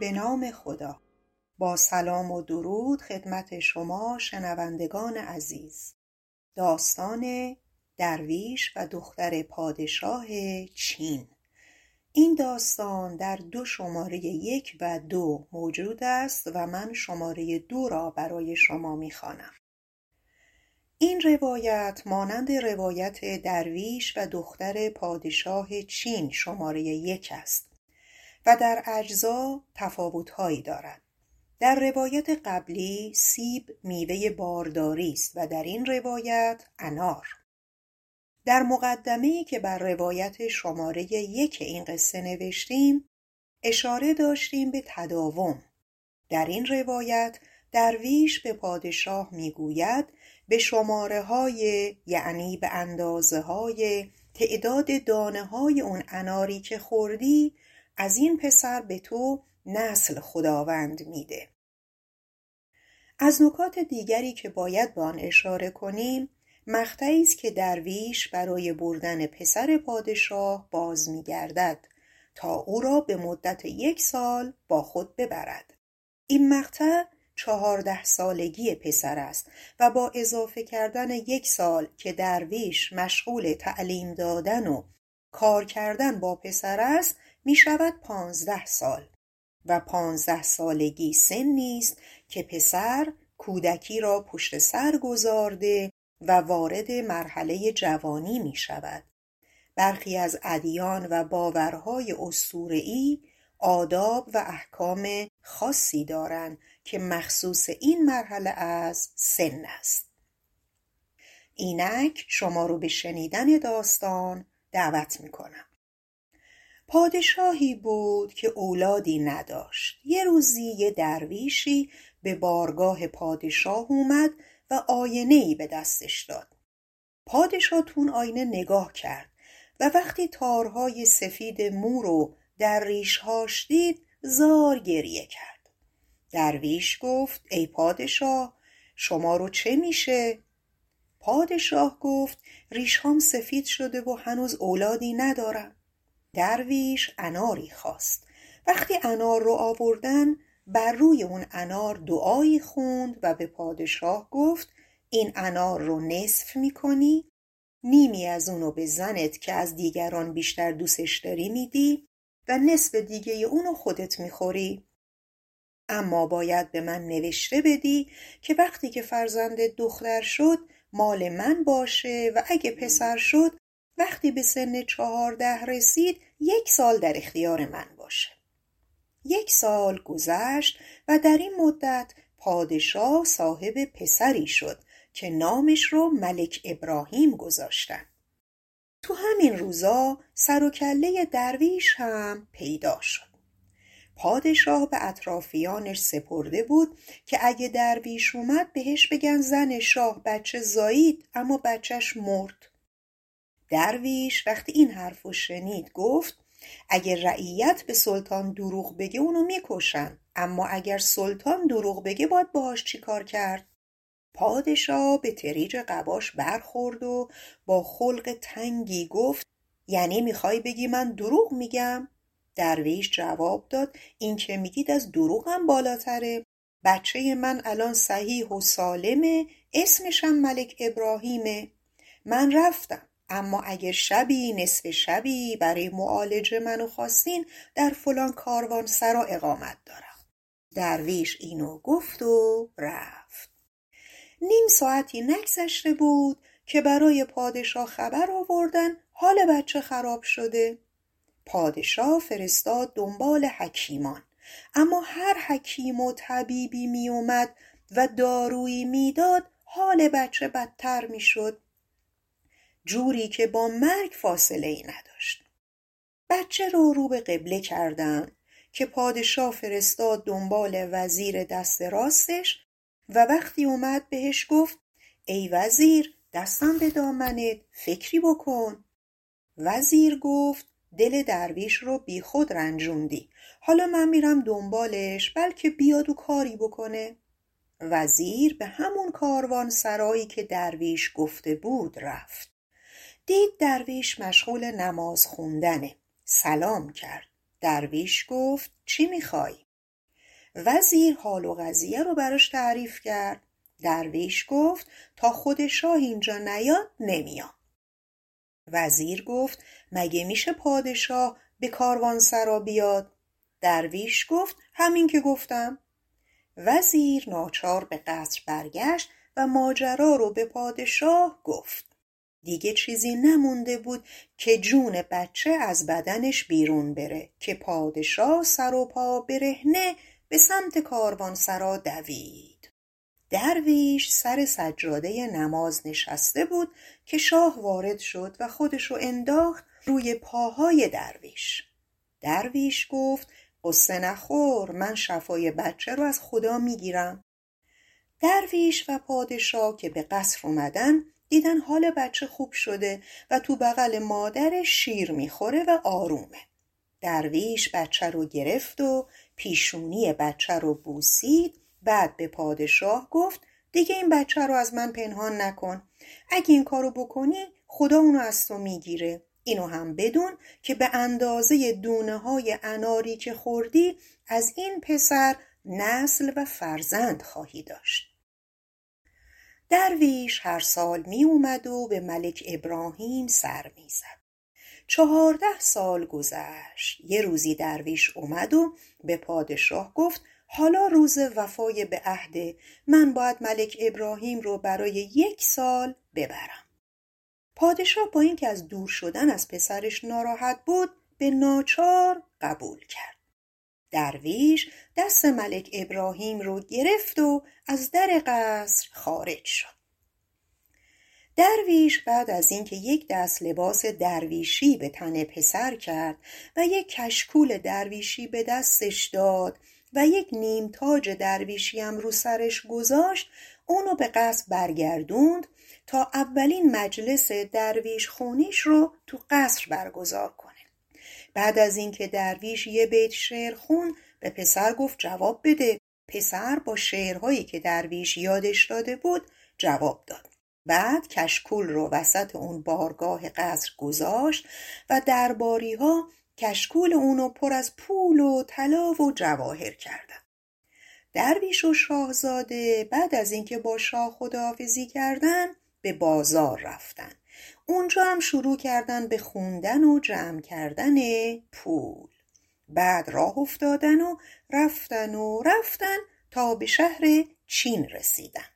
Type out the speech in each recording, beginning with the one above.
به نام خدا. با سلام و درود خدمت شما شنوندگان عزیز. داستان درویش و دختر پادشاه چین. این داستان در دو شماره یک و دو موجود است و من شماره دو را برای شما می‌خوانم. این روایت مانند روایت درویش و دختر پادشاه چین شماره یک است. و در اجزا تفاوتهایی دارد در روایت قبلی سیب میوه بارداری است و در این روایت انار. در مقدمه‌ای که بر روایت شماره یک این قصه نوشتیم اشاره داشتیم به تداوم. در این روایت درویش به پادشاه می‌گوید به شماره های یعنی به اندازه های تعداد دانه های اون اناری که خوردی از این پسر به تو نسل خداوند میده. از نکات دیگری که باید به آن اشاره کنیم مقطعی است که درویش برای بردن پسر پادشاه باز میگردد تا او را به مدت یک سال با خود ببرد. این مقطع چهارده سالگی پسر است و با اضافه کردن یک سال که درویش مشغول تعلیم دادن و کار کردن با پسر است می شود پانزده سال. و پانزده سالگی سنی است که پسر کودکی را پشت سر گذارده و وارد مرحله جوانی می شود. برخی از ادیان و باورهای اسطوره‌ای آداب و احکام خاصی دارند که مخصوص این مرحله از سن است. اینک شما رو به شنیدن داستان دعوت می‌کنم. پادشاهی بود که اولادی نداشت. یه روزی یه درویشی به بارگاه پادشاه اومد و آینه ای به دستش داد. پادشاه تون آینه نگاه کرد و وقتی تارهای سفید مو رو در ریشهاش دید زار گریه کرد. درویش گفت ای پادشاه شما رو چه میشه؟ پادشاه گفت ریشهام سفید شده و هنوز اولادی ندارم. درویش اناری خواست. وقتی انار رو آوردن بر روی اون انار دعایی خوند و به پادشاه گفت این انار رو نصف می‌کنی نیمی از اونو به زنت که از دیگران بیشتر دوستش داری میدی و نصف دیگه اونو خودت می‌خوری. اما باید به من نوشته بدی که وقتی که فرزند دختر شد مال من باشه و اگه پسر شد وقتی به سن چهارده رسید یک سال در اختیار من باشه. یک سال گذشت و در این مدت پادشاه صاحب پسری شد که نامش رو ملک ابراهیم گذاشتن. تو همین روزا سر و کله درویش هم پیدا شد. پادشاه به اطرافیانش سپرده بود که اگه درویش اومد بهش بگن زن شاه بچه زایید اما بچهش مرد. درویش وقتی این حرفو شنید گفت اگر رعیت به سلطان دروغ بگه اونو می‌کشن اما اگر سلطان دروغ بگه باید باهاش چی کار کرد؟ پادشاه به تریج قباش برخورد و با خلق تنگی گفت یعنی می‌خوای بگی من دروغ میگم؟ درویش جواب داد این که میگید از دروغم بالاتره. بچه من الان صحیح و سالمه اسمشم ملک ابراهیمه. من رفتم اما اگر شبی نصف شبی برای معالجه منو خواستین در فلان کاروان سرا اقامت دارم. درویش اینو گفت و رفت. نیم ساعتی نگذشته بود که برای پادشاه خبر آوردن حال بچه خراب شده. پادشاه فرستاد دنبال حکیمان. اما هر حکیم و طبیبی می و دارویی می‌داد حال بچه بدتر می‌شد. جوری که با مرگ فاصله ای نداشت. بچه رو رو به قبله کردن که پادشاه فرستاد دنبال وزیر دست راستش و وقتی اومد بهش گفت ای وزیر دستم به دامنت فکری بکن. وزیر گفت دل درویش رو بی خود رنجوندی. حالا من میرم دنبالش بلکه بیاد و کاری بکنه. وزیر به همون کاروان سرایی که درویش گفته بود رفت. دید درویش مشغول نماز خوندنه. سلام کرد. درویش گفت چی می‌خوای؟ وزیر حال و قضیه رو براش تعریف کرد. درویش گفت تا خود شاه اینجا نیاد نمیام وزیر گفت مگه میشه پادشاه به کاروان سرا بیاد؟ درویش گفت همین که گفتم. وزیر ناچار به قصر برگشت و ماجرا رو به پادشاه گفت. دیگه چیزی نمونده بود که جون بچه از بدنش بیرون بره که پادشاه سر و پا برهنه به سمت کاروانسرا دوید. درویش سر سجاده نماز نشسته بود که شاه وارد شد و خودشو انداخت روی پاهای درویش. درویش گفت قصه نخور من شفای بچه رو از خدا می‌گیرم. درویش و پادشاه که به قصر اومدن دیدن حال بچه خوب شده و تو بغل مادرش شیر می‌خوره و آرومه. درویش بچه رو گرفت و پیشونی بچه رو بوسید بعد به پادشاه گفت دیگه این بچه رو از من پنهان نکن اگه این کارو بکنی خدا اونو از تو می‌گیره اینو هم بدون که به اندازه دونه های اناری که خوردی از این پسر نسل و فرزند خواهی داشت درویش هر سال می اومد و به ملک ابراهیم سر می زد. چهارده سال گذشت. یه روزی درویش اومد و به پادشاه گفت حالا روز وفای به عهد من باید ملک ابراهیم رو برای یک سال ببرم. پادشاه با اینکه از دور شدن از پسرش ناراحت بود به ناچار قبول کرد. درویش دست ملک ابراهیم رو گرفت و از در قصر خارج شد درویش بعد از اینکه یک دست لباس درویشی به تن پسر کرد و یک کشکول درویشی به دستش داد و یک نیم تاج درویشی هم رو سرش گذاشت اونو به قصر برگردوند تا اولین مجلس درویش خونیش رو تو قصر برگزار کنه. بعد از اینکه درویش یه بیت شعر خون به پسر گفت جواب بده. پسر با شعرهایی که درویش یادش داده بود جواب داد. بعد کشکول رو وسط اون بارگاه قصر گذاشت و درباری ها کشکول اونو پر از پول و طلا و جواهر کردن درویش و شاهزاده بعد از اینکه با شاه خداحافظی کردن به بازار رفتن. اونجا هم شروع کردن به خوندن و جمع کردن پول. بعد راه افتادن و رفتن و رفتن تا به شهر چین رسیدن.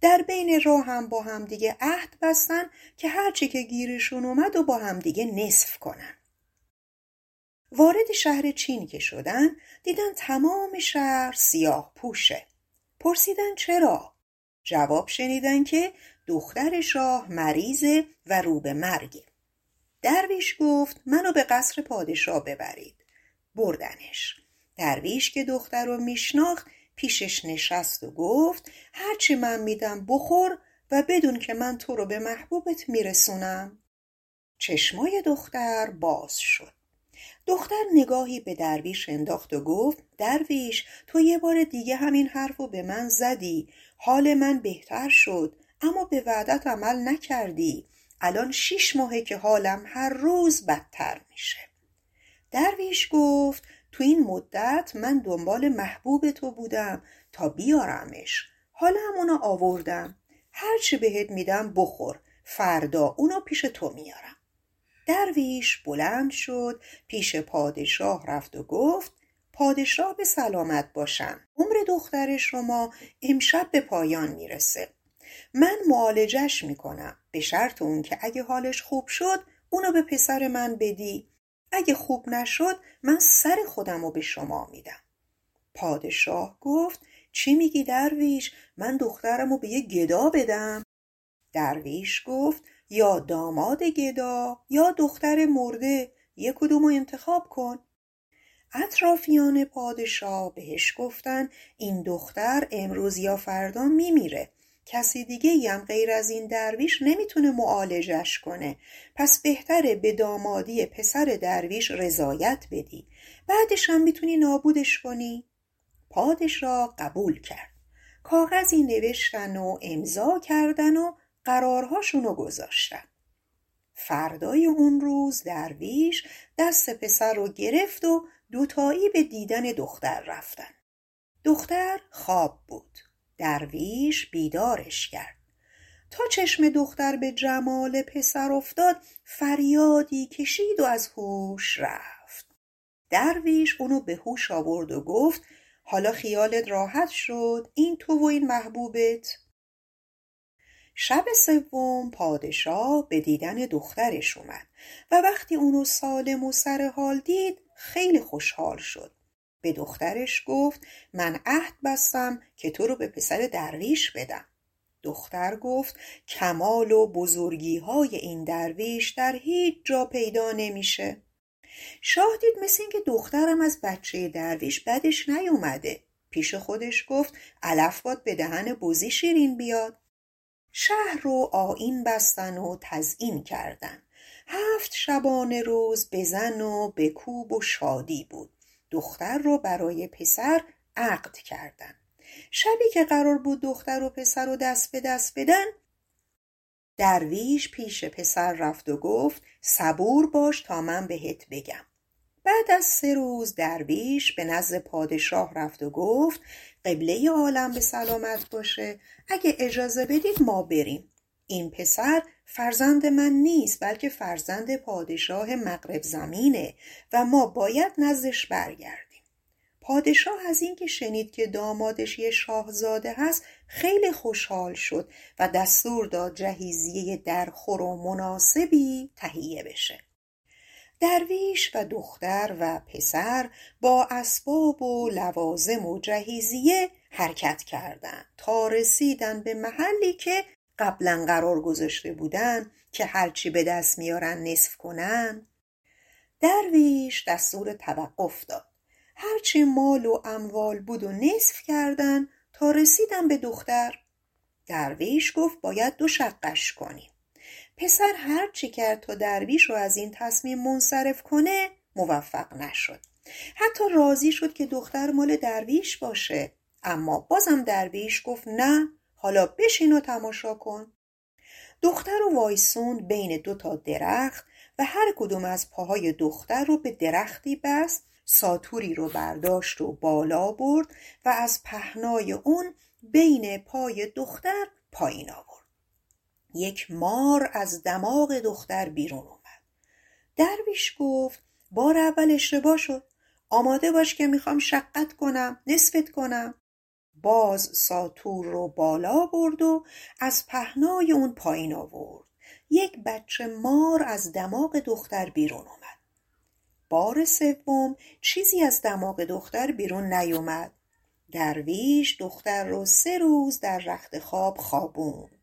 در بین راه هم با همدیگه عهد بستن که هرچی که گیرشون اومد و با همدیگه نصف کنن. وارد شهر چین که شدن دیدن تمام شهر سیاه پوشه. پرسیدن چرا؟ جواب شنیدن که دختر شاه مریضه و رو به مرگه. درویش گفت منو به قصر پادشاه ببرید. بردنش. درویش که دختر رو میشناخت پیشش نشست و گفت هرچی من میدم بخور و بدون که من تو رو به محبوبت میرسونم. چشمای دختر باز شد. دختر نگاهی به درویش انداخت و گفت درویش تو یه بار دیگه همین حرف رو به من زدی. حال من بهتر شد اما به وعدت عمل نکردی. الان شیش ماهه که حالم هر روز بدتر میشه. درویش گفت تو این مدت من دنبال محبوب تو بودم تا بیارمش. حالا هم اونو آوردم. هرچی بهت میدم بخور. فردا اونو پیش تو میارم. درویش بلند شد پیش پادشاه رفت و گفت پادشاه به سلامت باشم عمر دختر شما امشب به پایان می‌رسه. من معالجش می‌کنم. به شرط اون که اگه حالش خوب شد اونو به پسر من بدی. اگه خوب نشد من سر خودم رو به شما میدم. پادشاه گفت چی میگی درویش؟ من دخترم رو به یه گدا بدم. درویش گفت یا داماد گدا یا دختر مرده یک کدوم انتخاب کن. اطرافیان پادشاه بهش گفتن این دختر امروز یا فردا میمیره. کسی دیگه هم غیر از این درویش نمی‌تونه معالجش کنه. پس بهتره به دامادی پسر درویش رضایت بدی. بعدش هم می‌تونی نابودش کنی. پادشاه قبول کرد. کاغذی نوشتن و امضا کردن و قرارهاشونو گذاشتن. فردای اون روز درویش دست پسر رو گرفت و دوتایی به دیدن دختر رفتن. دختر خواب بود. درویش بیدارش کرد. تا چشم دختر به جمال پسر افتاد فریادی کشید و از هوش رفت. درویش اونو به هوش آورد و گفت حالا خیالت راحت شد. این تو و این محبوبت. شب سوم پادشاه به دیدن دخترش اومد و وقتی اونو سالم و سر حال دید خیلی خوشحال شد. به دخترش گفت من عهد بستم که تو رو به پسر درویش بدم. دختر گفت کمال و بزرگی های این درویش در هیچ جا پیدا نمیشه. شاه دید مثل اینکه دخترم از بچه درویش بدش نیومده. پیش خودش گفت علف باد به دهن بزی شیرین بیاد. شهر رو آین بستن و تزئین کردن. هفت شبانه روز بزن و به کوب و شادی بود. دختر رو برای پسر عقد کردن. شبی که قرار بود دختر و پسر رو دست به دست بدن درویش پیش پسر رفت و گفت صبور باش تا من بهت بگم. بعد از سه روز درویش به نزد پادشاه رفت و گفت قبله عالم به سلامت باشه. اگه اجازه بدید ما بریم. این پسر فرزند من نیست بلکه فرزند پادشاه مغرب زمینه و ما باید نزدش برگردیم. پادشاه از اینکه شنید که دامادش یه شاهزاده هست خیلی خوشحال شد و دستور داد جهیزیه درخور و مناسبی تهیه بشه. درویش و دختر و پسر با اسباب و لوازم و جهیزیه حرکت کردند تا رسیدن به محلی که قبلا قرار گذاشته بودن که هرچی به دست میارن نصف کنن. درویش دستور توقف داد. هرچی مال و اموال بود و نصف کردن تا رسیدن به دختر. درویش گفت باید دو شقش کنیم. پسر هرچی کرد تا درویش رو از این تصمیم منصرف کنه موفق نشد. حتی راضی شد که دختر مال درویش باشه. اما بازم درویش گفت نه حالا بشین و تماشا کن. دختر رو وایسوند بین دو تا درخت و هر کدوم از پاهای دختر رو به درختی بست ساتوری رو برداشت و بالا برد و از پهنای اون بین پای دختر پایین آورد. یک مار از دماغ دختر بیرون اومد. درویش گفت بار اول اشتباه شد. آماده باش که می‌خوام شقت کنم نصفت کنم. باز ساتور رو بالا برد و از پهنای اون پایین آورد. یک بچه مار از دماغ دختر بیرون اومد. بار سوم چیزی از دماغ دختر بیرون نیومد. درویش دختر رو سه روز در رخت خواب خوابوند.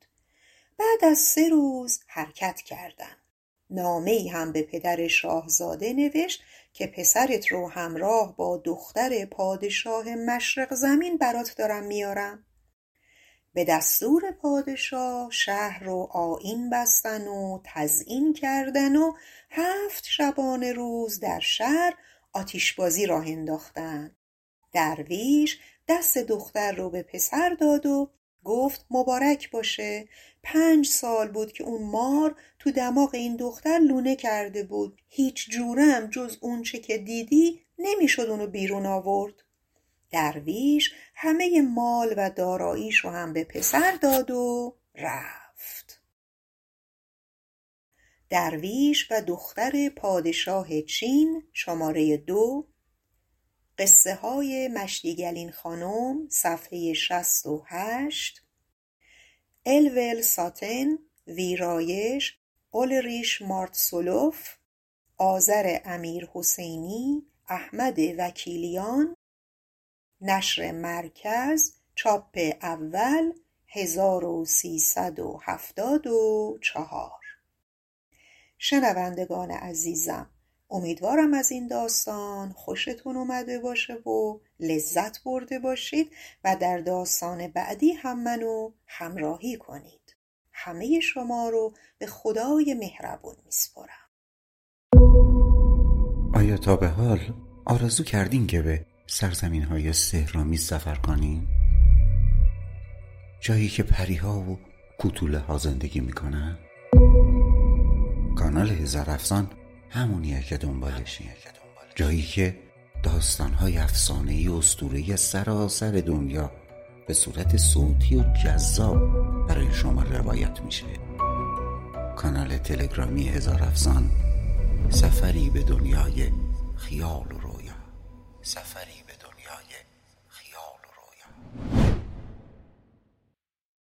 بعد از سه روز حرکت کردن نامه ای هم به پدر شاهزاده نوشت که پسرت رو همراه با دختر پادشاه مشرق زمین برات دارم میارم. به دستور پادشاه شهر رو آین بستن و تزئین کردن و هفت شبانه روز در شهر آتیشبازی راه انداختن. درویش دست دختر رو به پسر داد و گفت مبارک باشه. پنج سال بود که اون مار تو دماغ این دختر لونه کرده بود. هیچ جورم جز اونچه که دیدی نمی‌شد اونو بیرون آورد. درویش همه مال و داراییش رو هم به پسر داد و رفت. درویش و دختر پادشاه چین شماره دو قصه های مشتیگلین خانم صفحه شست و هشت. الول ساتن ویرایش اولریش مارتسولوف آذر امیر حسینی احمد وکیلیان نشر مرکز چاپ اول هزار و سیصد و هفتاد و چهار. شنوندگان عزیزم امیدوارم از این داستان خوشتون اومده باشه و لذت برده باشید و در داستان بعدی هم منو همراهی کنید همه شما رو به خدای مهربون میسپرم آیا تا به حال آرزو کردین که به سرزمین های سهرامی سفر کنین؟ جایی که پریها و کوتوله ها زندگی می‌کنن؟ کانال هزار افسان همونیه که دنبالشی جایی که داستانهای افسانهای اسطورهی سراسر دنیا به صورت صوتی و جذاب برای شما روایت میشه. کانال تلگرامی هزار افسان سفری به دنیای خیال و رویا. سفری